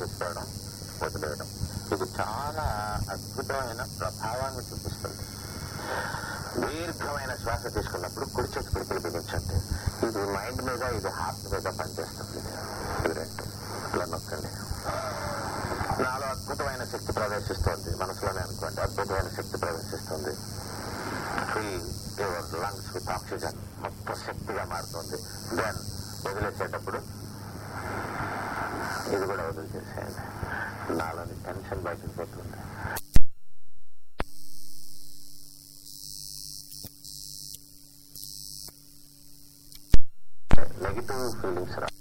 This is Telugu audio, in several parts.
తీసుకోవడం వదిలేయడం ఇది చాలా అద్భుతమైన ప్రభావాన్ని చూపిస్తుంది. దీర్ఘమైన శ్వాస తీసుకున్నప్పుడు కుడి చేతి పిడికిలు బిగించండి. ఇది మైండ్ మీద ఇది హార్ట్ మీద పనిచేస్తుంది. ఇది రెండు ఇలా నొక్కండి. నాలో అద్భుతమైన శక్తి ప్రవేశిస్తుంది. మనసులోనే అనుకోండి అద్భుతమైన శక్తి ప్రవేశిస్తుంది. Free your lungs with oxygen Negative feelings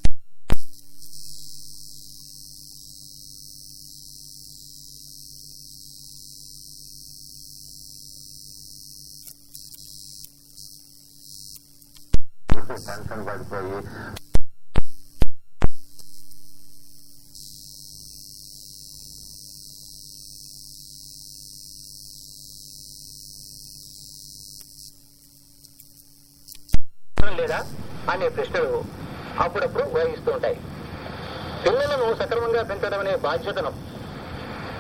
బాధ్యతను.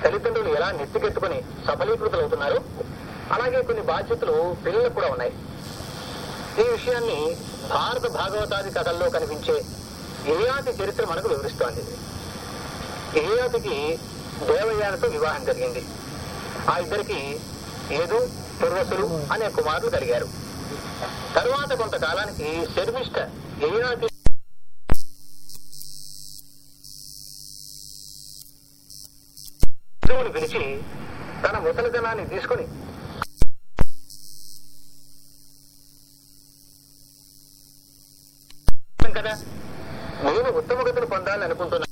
తల్లిదండ్రులు ఎలా నెత్తికెత్తుకుని సఫలీకృతులవుతున్నారు? అలాగే కొన్ని బాధ్యతలు పిల్లలకు కూడా ఉన్నాయి. ఈ విషయాన్ని భారత భాగవతాది కథల్లో కనిపించే యయాతి చరిత్ర మనకు వివరిస్తోంది. యయాతికి దేవయానతో వివాహం జరిగింది. ఆ ఇద్దరికి ఏదు తుర్వసులు అనే కుమారులు కలిగారు. తరువాత కొంతకాలానికి శర్మిష్ట యయాతి తన తీసుకుని. కదా? నేను ఉత్తమ గతులు పొందాలనుకుంటున్నాను.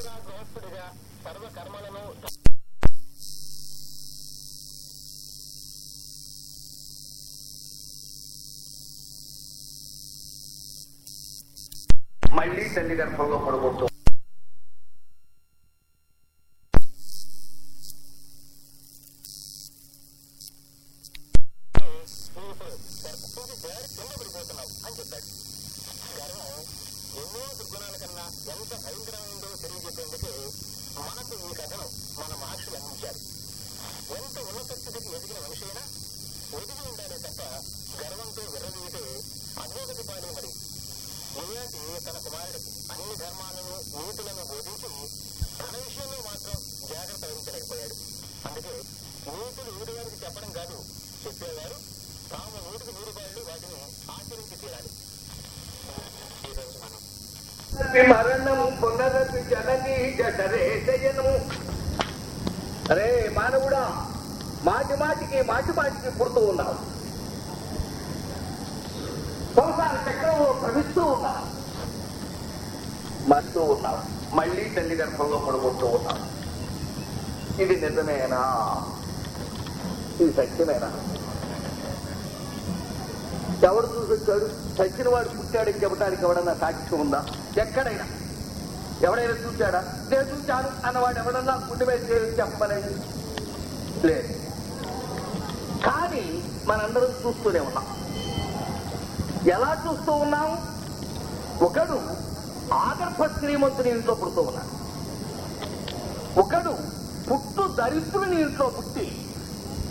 నవకపుత్ర గృహస్థుడిగా సర్వ కర్మలను మళ్ళీ తల్లి గర్భంలో పడబోతూ పడిపోతున్నావు అని చెప్పాడు గర్వం ఎన్నో దుర్గుణాల కన్నా ఎంత భయంకరమైందో తెలియజెప్పేందుకే మనకు ఈ కథను మన మహర్షులు అందించారు ఎంత ఉన్నత స్థితికి ఎదిగిన మనిషి అయినా ఎదిగి ఉండాలే తప్ప గర్వంతో విర్రవీగితే అధోగతి పాలే మరి యువతి తన కుమారుడికి అన్ని ధర్మాలను నీతులను బోధించి తన విషయంలో మాత్రం జాగ్రత్త వహించలేకపోయాడు అందుకే నీతులు ఊరివారికి చెప్పడం కాదు. చెప్పేవారు తాము నూటికి నూరు రూపాయలు వాటిని ఆచరించి తీరాలి. ఈరోజు మనం. మరణం పునరపి జనని జఠరే శయనము అరే మానవుడా మాటి మాటికి మాటి మాటికి పుడుతూ ఉన్నావు. సంసార చక్రంలో ప్రవిస్తూ ఉన్నావు. మస్తూ ఉన్నావు. మళ్ళీ తల్లి గర్భంలో పడుకుంటూ ఉన్నావు. ఇది నిజమేనా? ఇది సత్యమేనా ఎవడు చూసొచ్చాడు? చచ్చిన వాడు పుట్టాడని చెప్పడానికి ఎవడన్నా సాక్ష్యం ఉందా? ఎక్కడైనా. ఎవడైనా చూశాడా? నేను చూశాను అన్నవాడు ఎవడన్నా గుండె మీద చెప్పలేదు. లేదు. కానీ మనందరం చూస్తూనే ఉన్నాం. ఎలా చూస్తూ ఉన్నాం? ఒకడు ఆగర్భ శ్రీమంతుని ఇంట్లో పుడుతూ ఉన్నాడు. ఒకడు పుట్టు దరిద్రుని ఇంట్లో పుట్టి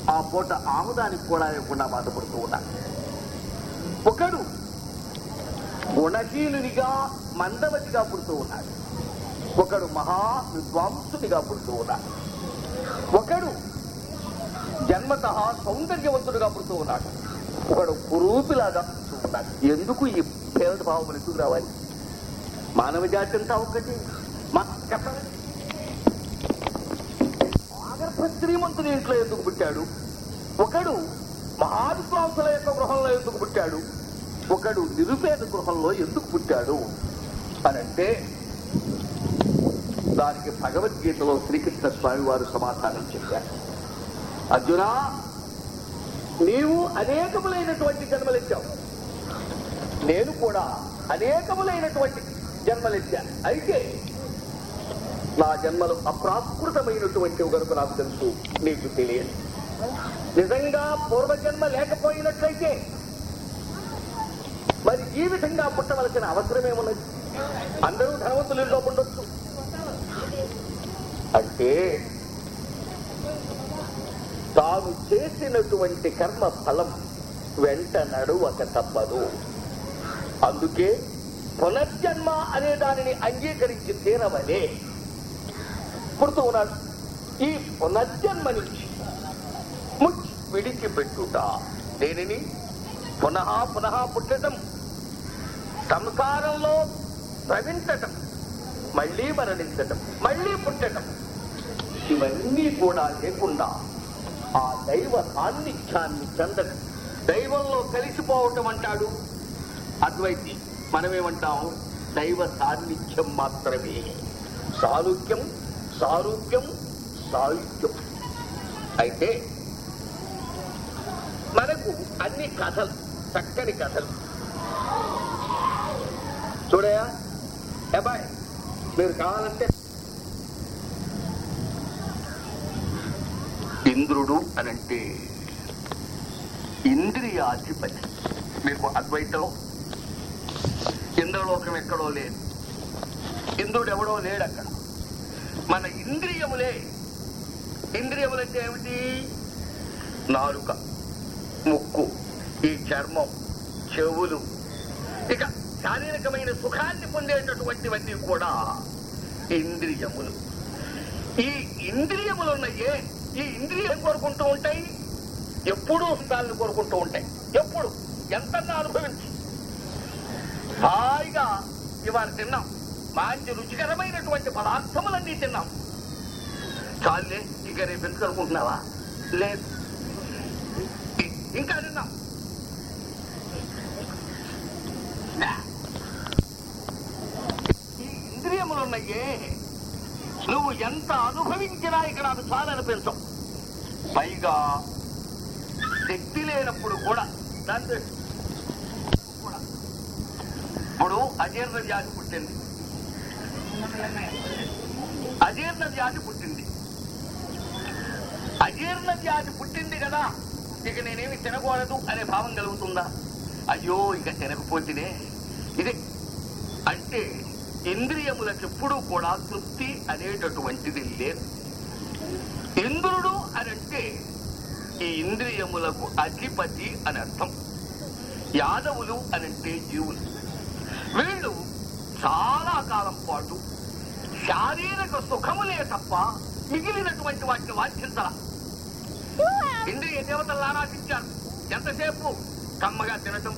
ఆ పూట ఆముదానికి కూడా లేకుండా బాధపడుతూ ఉన్నాడు ఒకడు గుణశీలునిగా మందవతిగా పుడుతూ ఉన్నాడు. ఒకడు మహా విద్వాంసునిగా పుడుతూ ఉన్నాడు. ఒకడు జన్మత సౌందర్యవంతుడుగా పుడుతూ ఉన్నాడు. ఒకడు కురూపిలాగా పుడుతూ ఉన్నాడు. ఎందుకు ఈ భేదభావం ఎందుకు రావాలి? మానవ జాతి అంతా ఒకటి. మా చెప్పండి. శ్రీమంతుని ఇంట్లో ఎందుకు పుట్టాడు? ఒకడు మహావిశ్వాసుల యొక్క గృహంలో ఎందుకు పుట్టాడు? ఒకడు నిరుపేద గృహంలో ఎందుకు పుట్టాడు? అనంటే దానికి భగవద్గీతలో శ్రీకృష్ణ స్వామి వారు సమాధానం చెప్పారు. అర్జున నీవు అనేకములైనటువంటి జన్మలిచ్చావు. నేను కూడా అనేకములైనటువంటి జన్మలిచ్చాను. అయితే నా జన్మలు అప్రాకృతమైనటువంటి కనుక నాకు తెలుసు. నీకు తెలియదు. నిజంగా పూర్వజన్మ లేకపోయినట్లయితే మరి ఈ విధంగా పుట్టవలసిన అవసరమేమున్నది అందరూ ధనవంతులలో ఉండొచ్చు అంటే తాను చేసినటువంటి కర్మ ఫలం వెంట నడువక తప్పదు. అందుకే పునర్జన్మ అనే దానిని అంగీకరించి తీరవలే. పుడుతూ ఉన్నాడు. ఈ పునర్జన్మ నుంచి ముచ్చి విడిచిపెట్టుట. దేనిని? పునః పునః పుట్టడం. సంసారంలో ప్రవించటం. మళ్ళీ మరణించటం. మళ్ళీ పుట్టటం. ఇవన్నీ కూడా లేకుండా ఆ దైవ సాన్నిధ్యాన్ని చెందడం. దైవంలో కలిసిపోవటం అంటాడు. అద్వైతి మనమేమంటాం? దైవ సాన్నిధ్యం మాత్రమే. సాలుక్యం సారూప్యం సాహిత్యం అయితే మనకు అన్ని కథలు చక్కని కథలు. చూడయా? అబ్బాయి మీరు కావాలంటే ఇంద్రుడు అనంటే ఇంద్రియాధిపతి. మీకు అద్వైతం? ఇంద్రలోకం ఎక్కడో లేదు. ఇంద్రుడు ఎవడో లేడు అక్కడ మన ఇంద్రియములే. ఇంద్రియములంటే ఏమిటి? నాలుక ముక్కు ఈ చర్మం చెవులు. ఇక శారీరకమైన సుఖాన్ని పొందేటటువంటివన్నీ కూడా ఇంద్రియములు. ఈ ఇంద్రియములు ఉన్నాయే ఈ ఇంద్రియం కోరుకుంటూ ఉంటాయి ఎప్పుడూ సుఖాలను కోరుకుంటూ ఉంటాయి. ఎప్పుడు? ఎంత అనుభవించు. హాయిగా ఇవాళ తిన్నాం. మంచి రుచికరమైనటువంటి పదార్థములన్నీ తిన్నాం. చాలే ఇక రేపు ఎందుకు లేదు. ఇంకా తిన్నాం. ఈ ఇంద్రియములున్నాయే. నువ్వు ఎంత అనుభవించినా ఇక్కడ అది చాలనిపించవు పైగా శక్తి లేనప్పుడు కూడా దాంతో కూడా. ఇప్పుడు అజీర్ణ వ్యాధి పుట్టింది. అజీర్ణ వ్యాధి పుట్టింది. అజీర్ణ వ్యాధి పుట్టింది కదా. ఇక నేనేమి తినకూడదు అనే భావం కలుగుతుందా? అయ్యో ఇక తినకపోతేనే. ఇది అంటే ఇంద్రియములకు ఎప్పుడూ కూడా తృప్తి అనేటటువంటిది లేదు. ఇంద్రుడు అని అంటే ఈ ఇంద్రియములకు అధిపతి అని అర్థం. యాదవులు అనంటే జీవులు. చాలా కాలం పాటు శారీరక సుఖములే తప్ప మిగిలినటువంటి వాటిని వాంఛించాల. ఇంద్రియ దేవతలు ఆరాధించారు. ఎంతసేపు కమ్మగా తినటం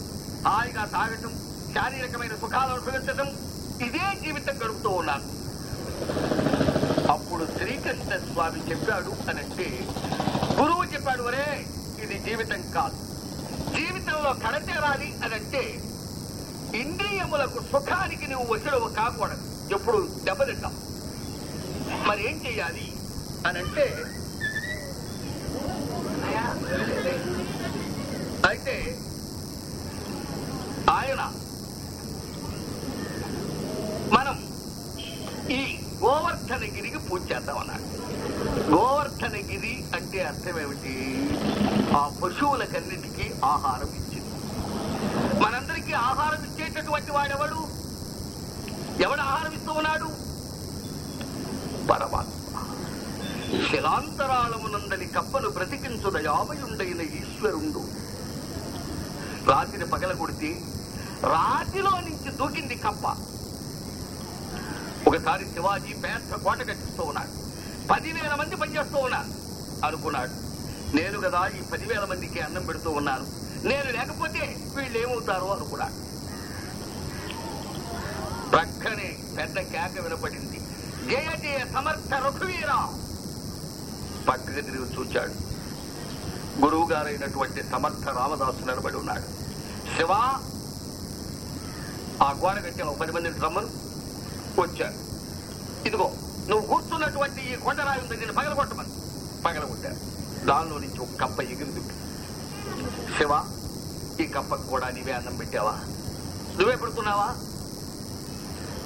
హాయిగా తాగటం శారీరకమైన సుఖాలను అనుభవించటం ఇదే జీవితం గడుపుతూ ఉన్నారు. అప్పుడు శ్రీకృష్ణ స్వామి చెప్పాడు అనంటే గురువు చెప్పాడు ఒరే ఇది జీవితం కాదు. జీవితంలో కడతేరాలి అనంటే ఇంద్రియములకు సుఖానికి నువ్వు వసుడవు కాకూడదు. ఎప్పుడు దెబ్బతింటావు మరి ఏం చెయ్యాలి? అనంటే అయితే ఆయన మనం ఈ గోవర్ధనగిరికి పూజ చేద్దామన్నాడు. గోవర్ధనగిరి అంటే అర్థం ఏమిటి? ఆ పశువులకన్నిటికీ ఆహారం ఇచ్చింది. మనిషికి ఆహారం ఇచ్చేటటువంటి వాడెవడు? ఎవడు ఆహారం ఇస్తూ ఉన్నాడు? పరమాత్మ. శిలాంతరాళమునందని కప్పలు బ్రతికించున దయామయుండైన ఈశ్వరుండు. రాత్రి పగల కొడితే రాతిలో నుంచి దూకింది కప్ప. ఒకసారి శివాజీ పెద్ద కోట కట్టిస్తూ ఉన్నాడు. పదివేల మంది పనిచేస్తూ ఉన్నారు. అనుకున్నాడు. నేను కదా ఈ పదివేల మందికి అన్నం పెడుతూ ఉన్నాను. నేను లేకపోతే వీళ్ళు ఏమవుతారో కూడా ప్రక్కనే పెద్ద కేక వినపడింది. జయ జయ సమర్థ రఘువీరా! పక్కకి తిరిగి చూచాడు. గురువు గారైనటువంటి సమర్థ రామదాసు నిలబడి ఉన్నాడు. శివ ఆ గోడ కట్టిన ఒక పది మందిని రమ్మను. వచ్చారు ఇదిగో నువ్వు కూర్చున్నటువంటి ఈ కొండరాయి ఉంది నేను పగలగొట్టమని. పగలగొట్టారు దానిలో నుంచి ఒక కప్ప ఎగిరింది. శివ ఈ కప్పకు కూడా నీవే అన్నం పెట్టావా? నువ్వే పెడుతున్నావా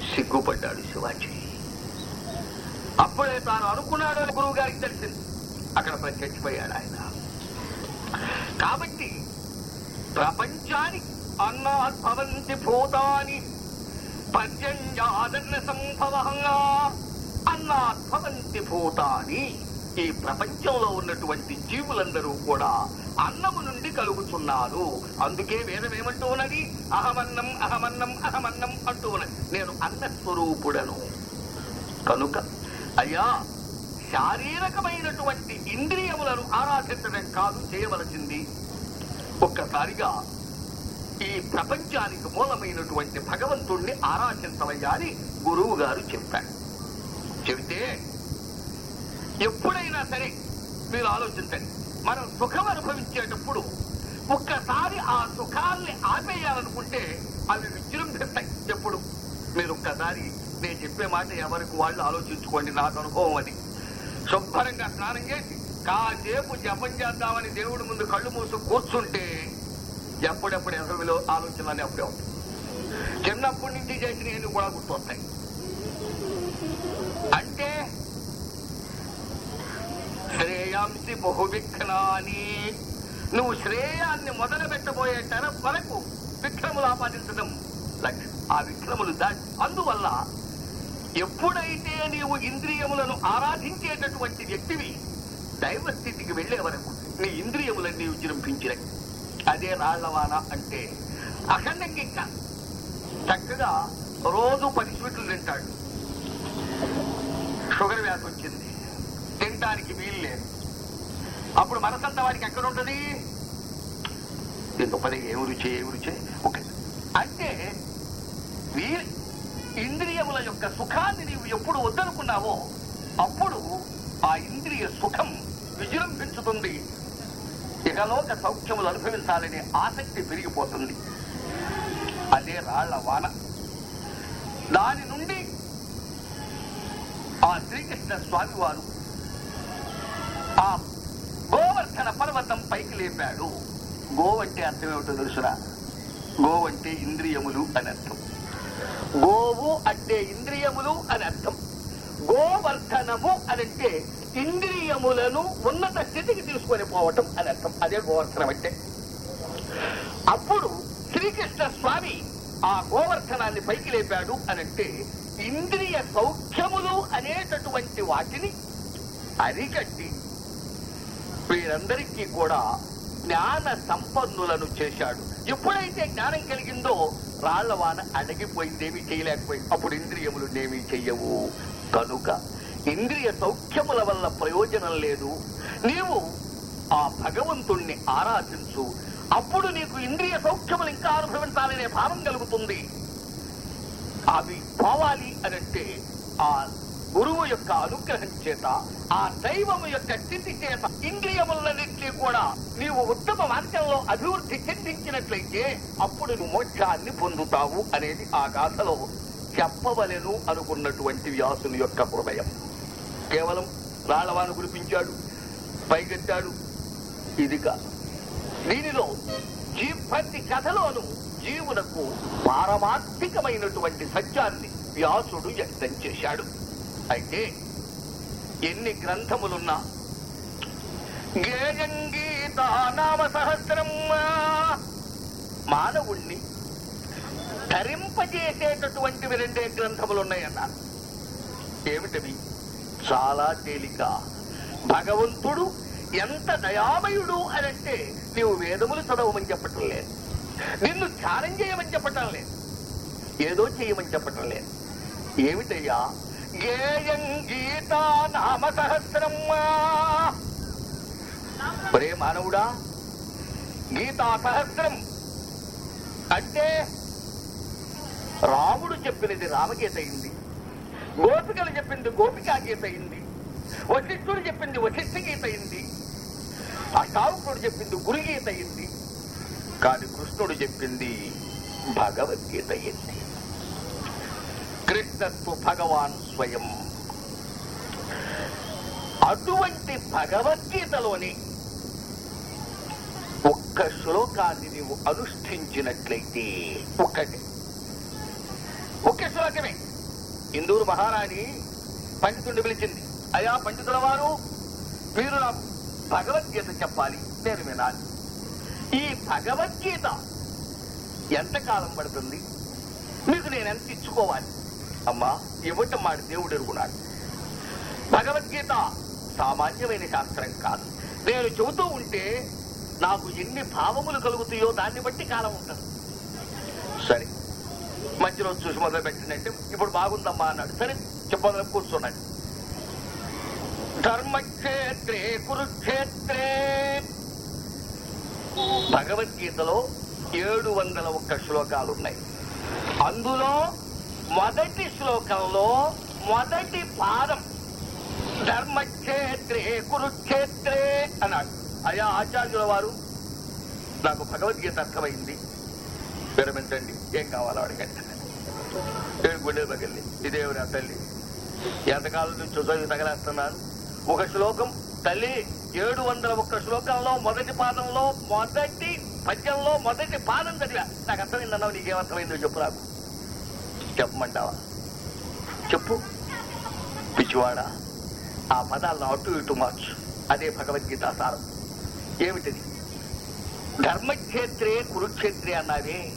సిగ్గుపడ్డాడు శివాజీ. అప్పుడే తాను అనుకున్నాడు గురువు గారికి తెలిసింది. అక్కడ ప్రత్యక్షపోయాడు ఆయన. కాబట్టి ప్రపంచానికి అన్నాత్ భవంతి భూతాని పర్జన్యాదన్న సంభవంగా అన్నాత్ భవంతి భూతాని ఈ ప్రపంచంలో ఉన్నటువంటి జీవులందరూ కూడా అన్నము నుండి కలుగుతున్నారు. అందుకే వేదం ఏమంటూ ఉన్నది అహమన్నం అహమన్నం అహమన్నం అంటూ ఉన్నది నేను అన్న స్వరూపుడను కనుక అయ్యా శారీరకమైనటువంటి ఇంద్రియములను ఆరాధించడం కాదు చేయవలసింది. ఒక్కసారిగా ఈ ప్రపంచానికి మూలమైనటువంటి భగవంతుణ్ణి ఆరాధించవయ్యా అని గురువు గారు చెప్పాడు చెబితే ఎప్పుడైనా సరే మీరు ఆలోచించండి. మనం సుఖం అనుభవించేటప్పుడు ఒక్కసారి ఆ సుఖాల్ని ఆపేయాలనుకుంటే అవి విజృంభిస్తాయి. ఎప్పుడు? మీరు ఒక్కసారి నేను చెప్పే మాట ఎవరికి వాళ్ళు ఆలోచించుకోండి. నాకు అనుభవం అది. శుభ్రంగా స్నానం చేసి కాసేపు జపం చేద్దామని దేవుడి ముందు కళ్ళు మూసు కూర్చుంటే ఎప్పుడెప్పుడు ఎవరిలో ఆలోచనలు అప్పుడే ఉంటాయి చిన్నప్పటి నుంచి చేసిన ఏమి కూడా గుర్తొస్తాయి. అంటే శ్రేయాంసి బహువిఘ్నాని. నువ్వు శ్రేయాన్ని మొదలు పెట్టబోయే తరం వరకు విక్రములు ఆపాదించడం లక్ష్యం. ఆ విక్రములు దాటి అందువల్ల ఎప్పుడైతే నీవు ఇంద్రియములను ఆరాధించేటటువంటి వ్యక్తివి దైవస్థితికి వెళ్ళే వరకు నీ ఇంద్రియములన్నీ విజృంభించినవి అదే రాళ్ళవాన అంటే అఖండంగా ఇంకా చక్కగా రోజు పది స్వీట్లు తింటాడు. షుగర్ వ్యాధి వచ్చింది. తినటానికి వీలు లేదు. అప్పుడు మనసంతా వాడికి ఎక్కడ ఉంటుంది గొప్పది ఏమి రుచి ఏమి రుచి ఓకే. అంటే వీరి ఇంద్రియముల యొక్క సుఖాన్ని నీవు ఎప్పుడు వద్దనుకున్నావో అప్పుడు ఆ ఇంద్రియ సుఖం విజృంభించుతుంది. ఇకలోక సౌఖ్యములు అనుభవించాలనే ఆసక్తి పెరిగిపోతుంది. అదే రాళ్ళ వాన. దాని నుండి ఆ శ్రీకృష్ణ స్వామి వారు ఆ గోవర్ధన పర్వతం పైకి లేపాడు. గో అంటే అర్థం ఏమిటో తెలుసురా? గో అంటే ఇంద్రియములు అని అర్థం. గోవు అంటే ఇంద్రియములు అని అర్థం. గోవర్ధనము అనంటే ఇంద్రియములను ఉన్నత స్థితికి తీసుకొని పోవటం అని అర్థం. అదే గోవర్ధనం అంటే. అప్పుడు శ్రీకృష్ణ స్వామి ఆ గోవర్ధనాన్ని పైకి లేపాడు అనంటే ఇంద్రియ సౌఖ్యములు అనేటటువంటి వాటిని అరికట్టి వీరందరికీ కూడా జ్ఞాన సంపన్నులను చేశాడు. ఎప్పుడైతే జ్ఞానం కలిగిందో రాళ్ళవాన అడగిపోయిందేమీ చేయలేకపోయింది. అప్పుడు ఇంద్రియములు నేమీ చెయ్యవు. కనుక ఇంద్రియ సౌఖ్యముల వల్ల ప్రయోజనం లేదు. నీవు ఆ భగవంతుణ్ణి ఆరాధించు. అప్పుడు నీకు ఇంద్రియ సౌఖ్యములు ఇంకా అనుభవించాలనే భావం కలుగుతుంది. అవి పోవాలి అనంటే ఆ గురువు యొక్క అనుగ్రహం చేత ఆ దైవము యొక్క స్థితి చేత ఇంద్రియములన్నింటినీ కూడా నీవు ఉత్తమ మార్గంలో అభివృద్ధి చెందించినట్లయితే అప్పుడు నువ్వు మోక్షాన్ని పొందుతావు అనేది ఆ గాథలో చెప్పవలెను అనుకున్నటువంటి వ్యాసుని యొక్క హృదయం. కేవలం రాళ్ళవాను కురిపించాడు పైగెత్తాడు ఇదిగా దీనిలో జీ ప్రతి కథలోనూ జీవులకు పారమార్థికమైనటువంటి సత్యాన్ని వ్యాసుడు వ్యక్తం చేశాడు. అయితే ఎన్ని గ్రంథములున్నా? గేయం గీత నామ సహస్రం మానవుణ్ణి ధరింపజేసేటటువంటివి రెండే గ్రంథములున్నాయన్న. ఏమిటవి? చాలా తేలిక. భగవంతుడు ఎంత దయామయుడు అని అంటే నీవు వేదములు చదవమని చెప్పటం లేదు. నిన్ను ధ్యానం చేయమని చెప్పటం లేదు. ఏదో చేయమని చెప్పటం లేదు. ఏమిటయ్యా? గేయం గీతా నామ సహస్రం ఒరే మానవుడా గీతా సహస్రం. అంటే రాముడు చెప్పినది రామగీత అయింది గోపికలు చెప్పింది గోపికా గీత అయింది వశిష్ఠుడు చెప్పింది వశిష్ఠ గీత అయింది అశావుకుడు చెప్పింది గురుగీత అయింది కానీ కృష్ణుడు చెప్పింది భగవద్గీత అయింది. కృష్ణత్వ భగవాన్ స్వయం. అటువంటి భగవద్గీతలోని ఒక్క శ్లోకాన్ని నీవు అనుష్ఠించినట్లయితే ఒక్కటి. ఒక్క శ్లోకమే. ఇందూరు మహారాణి పండితుడిని పిలిచింది. అయా పండితుల వారు మీరు నా భగవద్గీత చెప్పాలి నేను వినాలి. ఈ భగవద్గీత ఎంతకాలం పడుతుంది? మీకు నేను ఎంత ఇచ్చుకోవాలి? అమ్మా ఇవ్వటం మాట దేవుడు ఎరుగున్నాడు భగవద్గీత సామాన్యమైన శాస్త్రం కాదు. నేను చెబుతూ ఉంటే నాకు ఎన్ని భావములు కలుగుతాయో దాన్ని బట్టి కాలం ఉంటుంది. సరే మధ్యలో చూసి మొదలు పెట్టినట్టే ఇప్పుడు బాగుందమ్మా అన్నాడు. సరే చెప్పదల కూర్చున్నాడు. ధర్మక్షేత్రే కురుక్షేత్రే. భగవద్గీతలో ఏడు వందల ఒక్క శ్లోకాలు ఉన్నాయి అందులో మొదటి శ్లోకంలో మొదటి పాదం. ధర్మక్షేత్రే కురుక్షేత్రే అన్నాడు. అయా ఆచార్యుల వారు నాకు భగవద్గీత అర్థమైంది. విరమించండి. ఏం కావాలో అడగండి. నేను గుండె పగిలి ఇదేవరి తల్లి. ఎంతకాలం నుంచి చదువు తగలేస్తున్నాను ఒక శ్లోకం. తల్లి ఏడు వందల ఒక్క శ్లోకంలో మొదటి పాదంలో మొదటి పద్యంలో మొదటి పాదం చదివా. నాకు అర్థమైందన్నావు నీకేమర్థమైందో చెప్పు నాకు. చెప్పమంటావా? చెప్పు. పిచ్చివాడా ఆ పదాలను అటు ఇటు మార్చు. అదే భగవద్గీత సారం. ఏమిటిది? ధర్మక్షేత్రే కురుక్షేత్రే అన్నావే.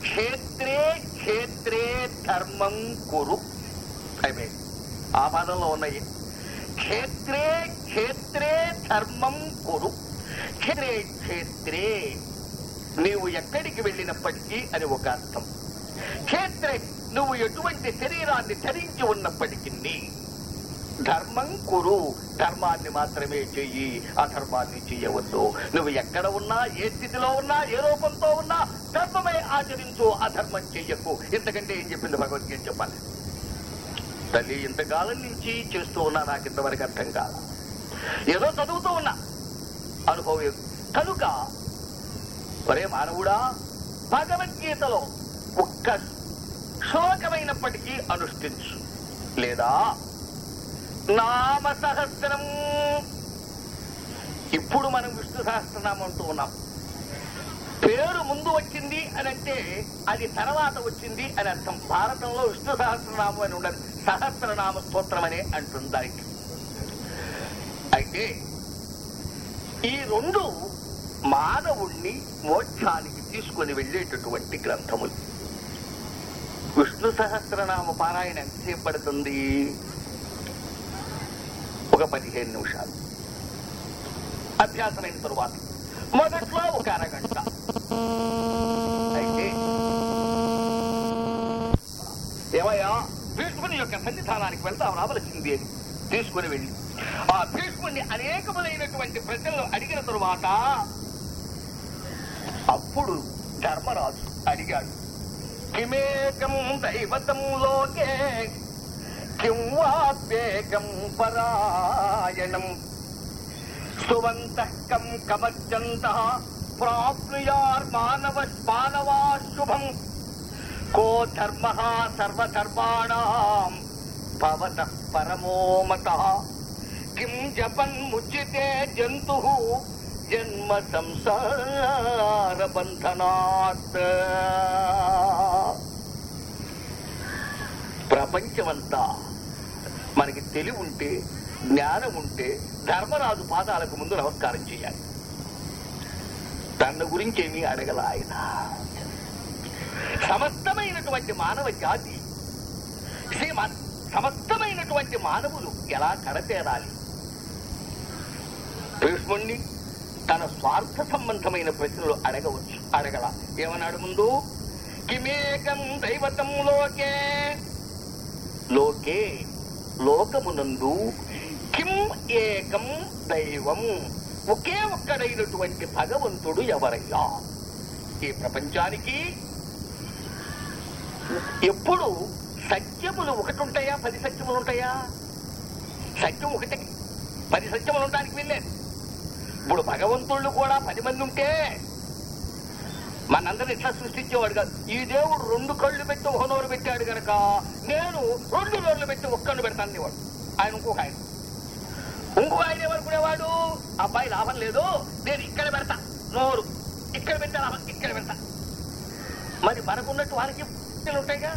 క్షేత్రే క్షేత్రే ధర్మం కురు. అయిపోయింది. ఆ పదంలో ఉన్నాయి. క్షేత్రే క్షేత్రే ధర్మం కురు. క్షేత్రే క్షేత్రే. నీవు ఎక్కడికి వెళ్ళినప్పటికీ అని ఒక అర్థం. క్షేత్రే నువ్వు ఎటువంటి శరీరాన్ని ధరించి ఉన్నప్పటికీ ధర్మం కురు. ధర్మాన్ని మాత్రమే చెయ్యి అధర్మాన్ని చెయ్యవద్దు. నువ్వు ఎక్కడ ఉన్నా ఏ స్థితిలో ఉన్నా ఏ రూపంతో ఉన్నా ధర్మమే ఆచరించు అధర్మం చెయ్యకు. ఇంతకంటే ఏం చెప్పింది భగవద్గీత చెప్పాలి? తల్లి ఇంతకాలం నుంచి చేస్తూ ఉన్నా నాకు ఇంతవరకు అర్థం కాదు ఏదో చదువుతూ ఉన్నా. అనుభవం కనుక ఒరే మానవుడా భగవద్గీతలో ఒక్క శ్లోకమైనప్పటికీ అనుష్ఠించు. లేదా నామ సహస్రం ఇప్పుడు మనం విష్ణు సహస్రనామం అంటూ ఉన్నాం. పేరు ముందు వచ్చింది అని అంటే అది తర్వాత వచ్చింది అని అర్థం. భారతంలో విష్ణు సహస్రనామం అని ఉండదు. సహస్రనామ స్తోత్రం అనే అంటుంది దానికి. అయితే ఈ రెండు మానవుణ్ణి మోక్షానికి తీసుకొని వెళ్ళేటటువంటి గ్రంథములు. విష్ణు సహస్రనామ పారాయణ ఎంతసేపు పడుతుంది ఒక పదిహేను నిమిషాలు. అభ్యాసమైన తరువాత. మొదట్లో ఒక అరగంట. అయితే ఏమయ్యా? భీష్ముని యొక్క సన్నిధానానికి వెళ్తాం రావలసింది అని తీసుకుని వెళ్ళి. ఆ భీష్ముని అనేకములైనటువంటి ప్రజలు అడిగిన తరువాత అప్పుడు ధర్మరాజు అడిగాడు కిమేకం దైవతం లోకే కిం వాప్యేకం పరాయణం సువంతః కం కమర్జంత ప్రాప్నుయార్ మానవ మానవా శుభం కో ధర్మ సర్వధర్మాణం భవత పరమో మత కిం జపన్ ముచ్యతే జంతు జన్మ సంసార బంధనాత్ ప్రపంచమంతా. మనకి తెలివి ఉంటే జ్ఞానం ఉంటే ధర్మరాజు పాదాలకు ముందు నమస్కారం చేయాలి. తన గురించి ఏమీ అడగల ఆయన. సమస్తమైనటువంటి మానవ జాతి సమస్తమైనటువంటి మానవులు ఎలా కడతేరాలి భీష్ముణ్ణి తన స్వార్థ సంబంధమైన ప్రశ్నలు అడగవచ్చు అడగల. ఏమన్నాడు ముందు? కిమేకం దైవతం లోకే లోకే లోకమునందు కిం ఏకం దైవం. ఒకే ఒక్కడైనటువంటి భగవంతుడు ఎవరయ్యా? ఈ ప్రపంచానికి ఎప్పుడు సత్యములు ఒకటి ఉంటాయా పది సత్యములు ఉంటాయా? సత్యం ఒకటి. పది సత్యములు ఉండడానికి వెళ్ళాను ఇప్పుడు భగవంతుళ్ళు కూడా పది మంది ఉంటే మనందరిని ఇట్లా సృష్టించేవాడు కాదు. ఈ దేవుడు రెండు కళ్ళు పెట్టి ఒక నోరు పెట్టాడు గనక నేను రెండు నోర్లు పెట్టి ఒక్కను పెడతాను వాడు ఆయన ఇంకొక ఆయన. ఇంకొక ఆయన ఎవరుకునేవాడు అబ్బాయి లాభం లేదు నేను ఇక్కడ పెడతా. నోరు ఇక్కడ పెట్టా లాభం ఇక్కడ పెడతా. మరి మనకున్నట్టు వారికి ఉంటాయిగా?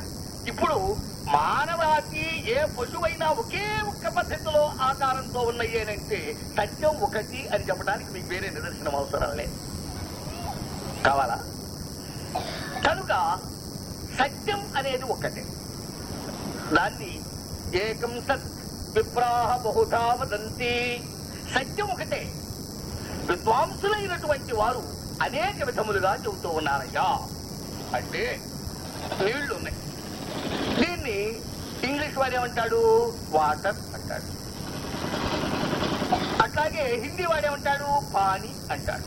ఇప్పుడు మానవాతి ఏ పశువైనా ఒకే ఒక్క పద్ధతిలో ఆకారంతో ఉన్నాయేనంటే సత్యం ఒకటి అని చెప్పడానికి మీకు వేరే నిదర్శనం అవసరం లేదు. కావాలా? కనుక సత్యం అనేది ఒక్కటే దాన్ని ఏకం సత్ విప్రాహ బహుధా వదంతి. సత్యం ఒకటే. విద్వాంసులైనటువంటి వారు అనేక విధములుగా చెబుతూ ఉన్నారయ్యా. అంటే నీళ్ళు ఉన్నాయి. దీన్ని ఇంగ్లీష్ వారు ఏమంటాడు? వాటర్ అంటాడు. అట్లాగే హిందీ వాడేమంటాడు పాని అంటాడు.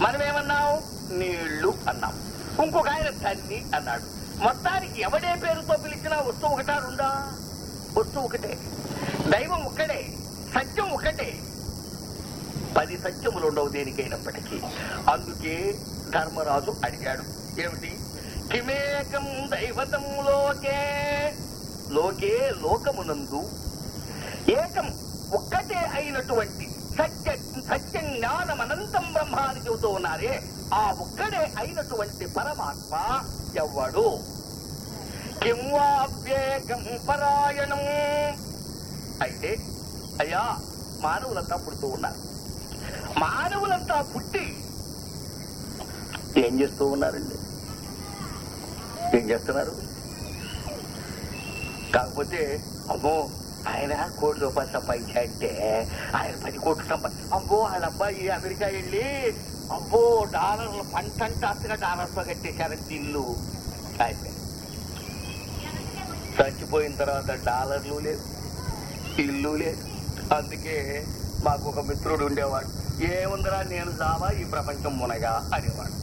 మనం ఏమన్నాం నీళ్ళు అన్నాం. ఇంకొక ఆయన తల్లి అన్నాడు. మొత్తానికి ఎవడే పేరుతో పిలిచినా వస్తువు ఒకటా రెండా? వస్తువు ఒకటే. దైవం ఒక్కడే సత్యం ఒకటే పది సత్యములు ఉండవు దేనికైనప్పటికీ. అందుకే ధర్మరాజు అడిగాడు. ఏమిటి? కిమేకం దైవతం లోకే లోకే లోకమునందు ఏకం ఒక్కటే అయినటువంటి సత్య సత్య జ్ఞానం అనంతం బ్రహ్మాన్ని చెబుతూ ఉన్నారే ఆ ఒక్కడే అయినటువంటి పరమాత్మ ఎవ్వడు? కింవాప్యేకం పరాయణం. అయితే అయ్యా మానవులంతా పుడుతూ ఉన్నారు. మానవులంతా పుట్టి ఏం చేస్తూ ఉన్నారండి? ఏం చేస్తున్నారు? కాకపోతే అమ్మో ఆయన కోటి రూపాయలు సంపాదించాడంటే ఆయన పది కోట్లు సంపాది అబ్బో వాళ్ళ అబ్బాయి అమెరికా వెళ్ళి అబ్బో డాలర్లు పంటంటాస్తుగా డాలర్స్ కట్టేశారంటే ఇల్లు అయిపోయింది చచ్చిపోయిన తర్వాత డాలర్లు లేదు ఇల్లు లేదు అందుకే మాకు ఒక మిత్రుడు ఉండేవాడు. ఏముందిరా నేను జావా ఈ ప్రపంచం మునగా అనేవాడు.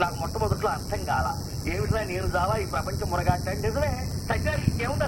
నాకు మొట్టమొదట్లో అర్థం కాల. ఏమిట్రా నేను జావా ఈ ప్రపంచం మునగా అంటే నిజమే సత్యానికి ఏముందా